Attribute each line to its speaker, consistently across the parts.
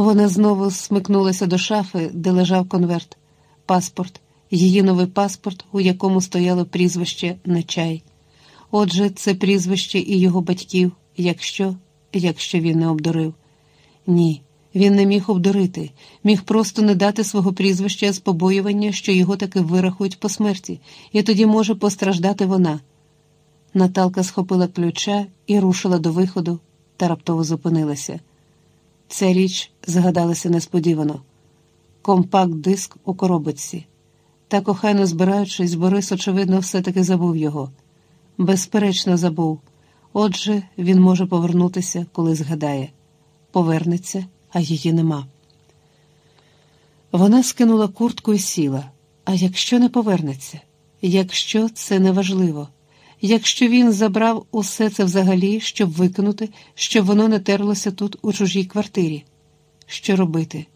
Speaker 1: Вона знову смикнулася до шафи, де лежав конверт, паспорт, її новий паспорт, у якому стояло прізвище Нечай. Отже, це прізвище і його батьків, якщо, якщо він не обдурив. Ні, він не міг обдурити, міг просто не дати свого прізвища з побоювання, що його таки вирахують по смерті, і тоді може постраждати вона. Наталка схопила ключа і рушила до виходу та раптово зупинилася. Ця річ згадалася несподівано компакт-диск у коробочці. Та, кохайно збираючись, Борис, очевидно, все-таки забув його. Безперечно, забув. Отже, він може повернутися, коли згадає. Повернеться, а її нема. Вона скинула куртку і сіла. А якщо не повернеться? Якщо це неважливо, якщо він забрав усе це взагалі, щоб викинути, щоб воно не терлося тут у чужій квартирі, що робити?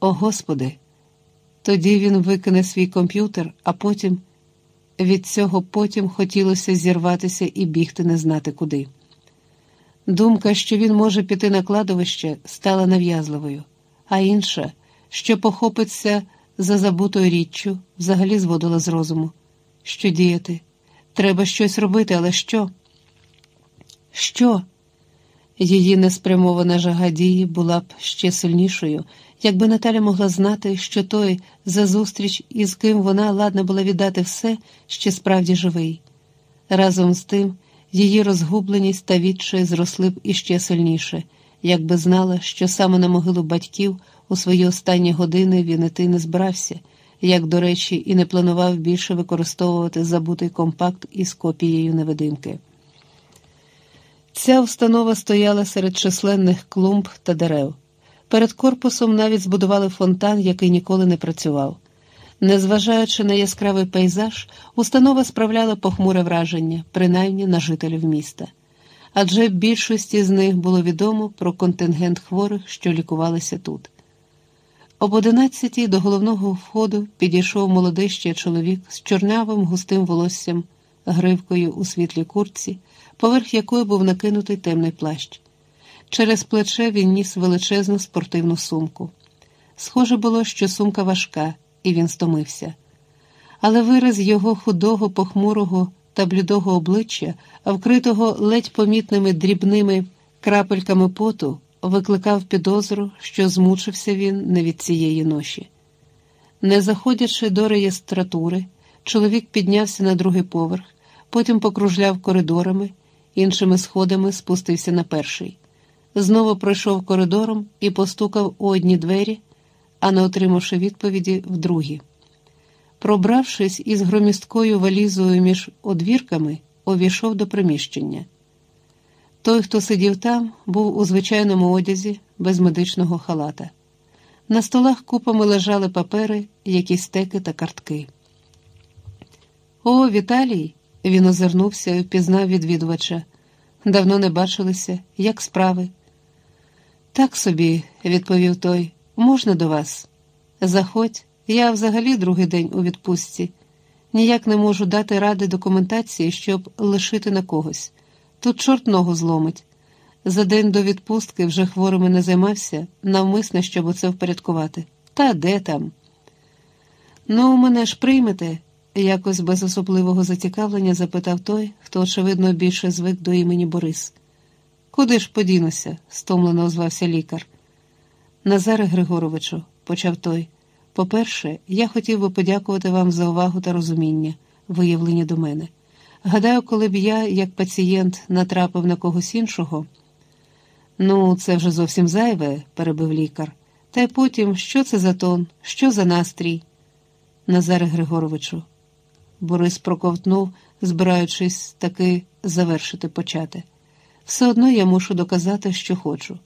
Speaker 1: О Господи! Тоді він викине свій комп'ютер, а потім від цього потім хотілося зірватися і бігти не знати куди. Думка, що він може піти на кладовище, стала нав'язливою, а інша, що похопиться за забутою річчю, взагалі зводила з розуму. Що діяти? Треба щось робити, але що? Що? Її неспрямована жага дії була б ще сильнішою, якби Наталя могла знати, що той за зустріч, із ким вона ладна була віддати все, ще справді живий. Разом з тим, її розгубленість та відчай зросли б іще сильніше, якби знала, що саме на могилу батьків у свої останні години він іти не збирався, як, до речі, і не планував більше використовувати забутий компакт із копією невидимки. Ця установа стояла серед численних клумб та дерев. Перед корпусом навіть збудували фонтан, який ніколи не працював. Незважаючи на яскравий пейзаж, установа справляла похмуре враження, принаймні на жителів міста. Адже більшості з них було відомо про контингент хворих, що лікувалися тут. Об одинадцятій до головного входу підійшов молодий ще чоловік з чорнявим густим волоссям, гривкою у світлій куртці, поверх якої був накинутий темний плащ. Через плече він ніс величезну спортивну сумку. Схоже було, що сумка важка, і він стомився. Але вираз його худого, похмурого та блідого обличчя, вкритого ледь помітними дрібними крапельками поту, викликав підозру, що змучився він не від цієї ноші. Не заходячи до реєстратури, чоловік піднявся на другий поверх, потім покружляв коридорами, іншими сходами спустився на перший. Знову пройшов коридором і постукав у одні двері, а не отримавши відповіді в другі. Пробравшись із громісткою валізою між одвірками, увійшов до приміщення. Той, хто сидів там, був у звичайному одязі, без медичного халата. На столах купами лежали папери, якісь стеки та картки. О, Віталій! Він озирнувся і впізнав відвідувача. Давно не бачилися, як справи. Так собі, відповів той, можна до вас? Заходь, я взагалі другий день у відпустці. Ніяк не можу дати ради документації, щоб лишити на когось. Тут чорт ногу зломить. За день до відпустки вже хворими не займався, навмисно, щоб оце впорядкувати. Та де там? Ну, мене ж приймете, якось без особливого зацікавлення запитав той, хто, очевидно, більше звик до імені Борис. Куди ж подінуся? стомлено озвався лікар. Назаре Григоровичу, почав той. По-перше, я хотів би подякувати вам за увагу та розуміння, виявлені до мене. Гадаю, коли б я, як пацієнт, натрапив на когось іншого. Ну, це вже зовсім зайве, перебив лікар. Та й потім, що це за тон, що за настрій? Назаре Григоровичу. Борис проковтнув, збираючись таки завершити почати. Все одно я мушу доказати, що хочу.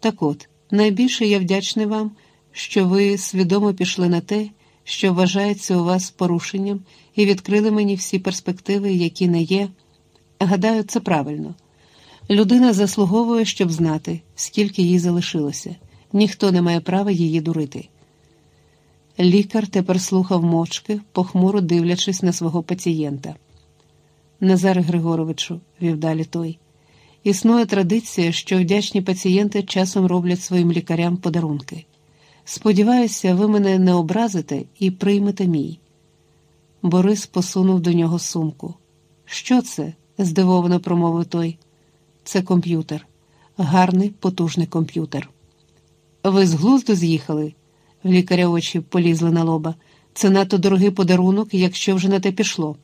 Speaker 1: Так от, найбільше я вдячний вам, що ви свідомо пішли на те, що вважається у вас порушенням, і відкрили мені всі перспективи, які не є. Гадаю, це правильно. Людина заслуговує, щоб знати, скільки їй залишилося. Ніхто не має права її дурити. Лікар тепер слухав мовчки, похмуро дивлячись на свого пацієнта. Назаре Григоровичу, вів далі той. Існує традиція, що вдячні пацієнти часом роблять своїм лікарям подарунки. Сподіваюся, ви мене не образите і приймете мій. Борис посунув до нього сумку. Що це? здивовано промовив той. Це комп'ютер, гарний, потужний комп'ютер. Ви з глузду з'їхали? В лікаря очі полізли на лоба. Це надто дорогий подарунок, якщо вже на те пішло.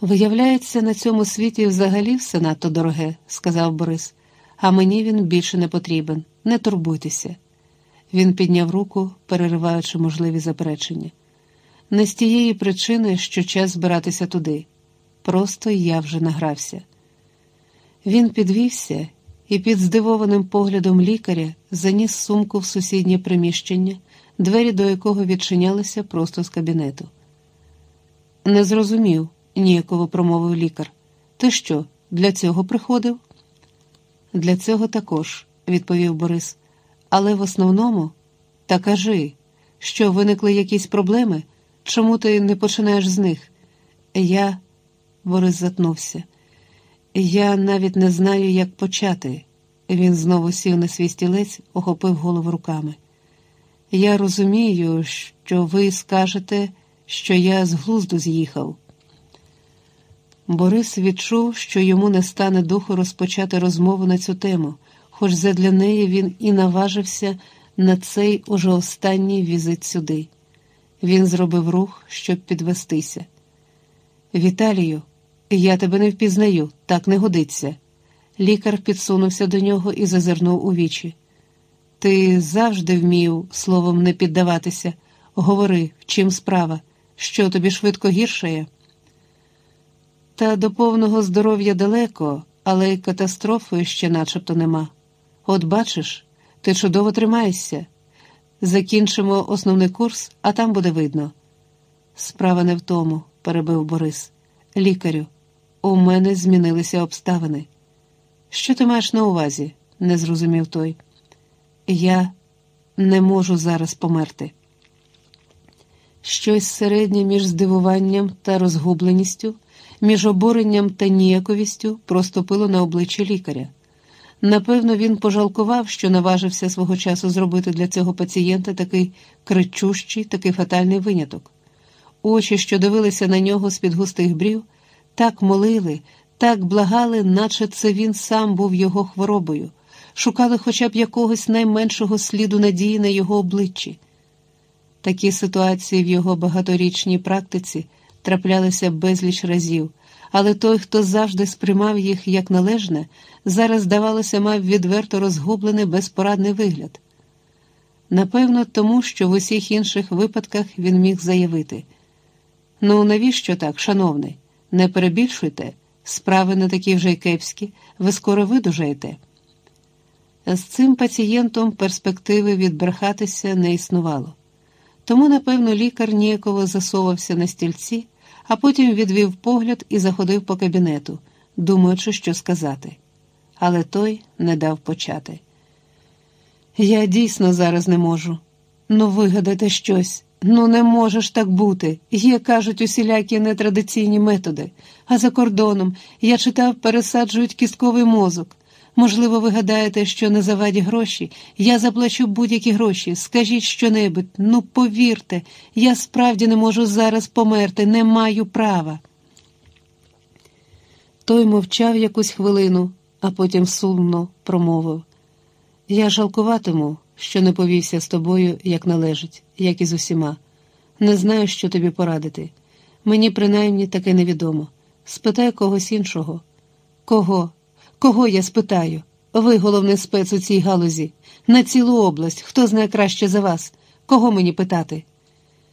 Speaker 1: Виявляється, на цьому світі взагалі все надто дороге, сказав Борис, а мені він більше не потрібен. Не турбуйтеся. Він підняв руку, перериваючи можливі заперечення. Не з тієї причини, що час збиратися туди. Просто я вже награвся. Він підвівся і під здивованим поглядом лікаря заніс сумку в сусіднє приміщення, двері до якого відчинялися просто з кабінету. Не зрозумів, ніяково промовив лікар. Ти що, для цього приходив? Для цього також, відповів Борис. Але в основному, та кажи, що виникли якісь проблеми, чому ти не починаєш з них? Я, Борис затнувся. Я навіть не знаю, як почати. Він знову сів на свій стілець, охопив голову руками. Я розумію, що ви скажете, що я з глузду з'їхав. Борис відчув, що йому не стане духу розпочати розмову на цю тему, хоч задля неї він і наважився на цей уже останній візит сюди. Він зробив рух, щоб підвестися. Віталію, я тебе не впізнаю, так не годиться. Лікар підсунувся до нього і зазирнув у вічі. Ти завжди вмів словом не піддаватися. Говори, в чим справа, що тобі швидко гіршає. Та до повного здоров'я далеко, але й катастрофи ще начебто нема. От бачиш, ти чудово тримаєшся. Закінчимо основний курс, а там буде видно. Справа не в тому, перебив Борис. Лікарю, у мене змінилися обставини. Що ти маєш на увазі? не зрозумів той. Я не можу зараз померти. Щось середнє між здивуванням та розгубленістю, між обуренням та ніяковістю проступило на обличчі лікаря. Напевно, він пожалкував, що наважився свого часу зробити для цього пацієнта такий кричущий, такий фатальний виняток. Очі, що дивилися на нього з-під густих брів, так молили, так благали, наче це він сам був його хворобою, шукали хоча б якогось найменшого сліду надії на його обличчі. Такі ситуації в його багаторічній практиці траплялися безліч разів, але той, хто завжди сприймав їх як належне, зараз, здавалося, мав відверто розгублений безпорадний вигляд. Напевно, тому що в усіх інших випадках він міг заявити: ну, навіщо так, шановний, не перебільшуйте, справи не такі вже й кепські, ви скоро видужаєте. З цим пацієнтом перспективи відбрехатися не існувало. Тому, напевно, лікар ніяково засовався на стільці, а потім відвів погляд і заходив по кабінету, думаючи, що сказати. Але той не дав почати. Я дійсно зараз не можу. Ну, вигадайте щось. Ну, не можеш так бути. Є, кажуть, усілякі нетрадиційні методи. А за кордоном я читав, пересаджують кістковий мозок. Можливо, ви гадаєте, що не заваді гроші. Я заплачу будь-які гроші. Скажіть щонебудь, ну повірте, я справді не можу зараз померти, не маю права. Той мовчав якусь хвилину, а потім сумно промовив. Я жалкуватиму, що не повівся з тобою, як належить, як і з усіма. Не знаю, що тобі порадити. Мені принаймні таке невідомо. Спитай когось іншого. Кого? Кого я спитаю? Ви головний спец у цій галузі, на цілу область, хто знає краще за вас, кого мені питати?